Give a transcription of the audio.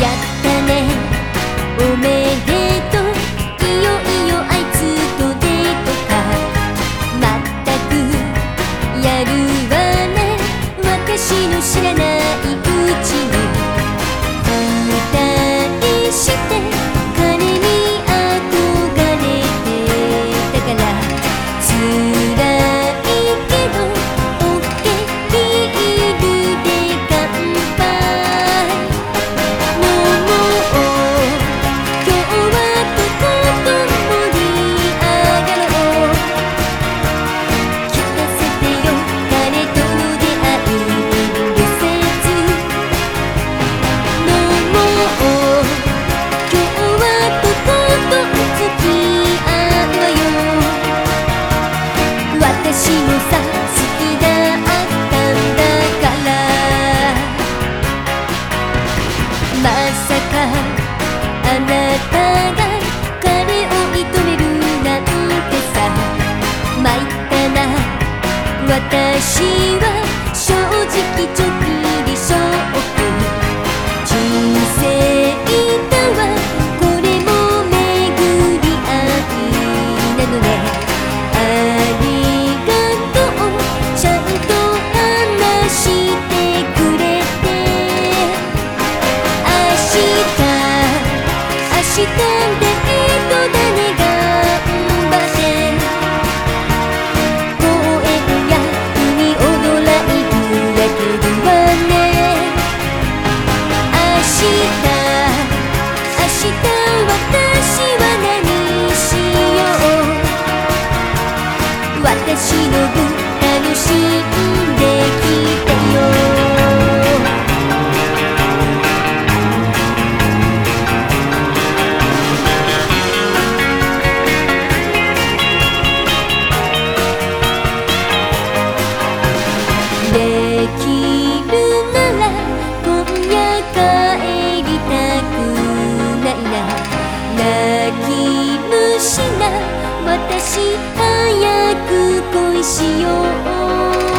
やったね。おめでとう。いよいよあいつとデートか。まったくやるわね。私の知らない she しな私早く恋しよう。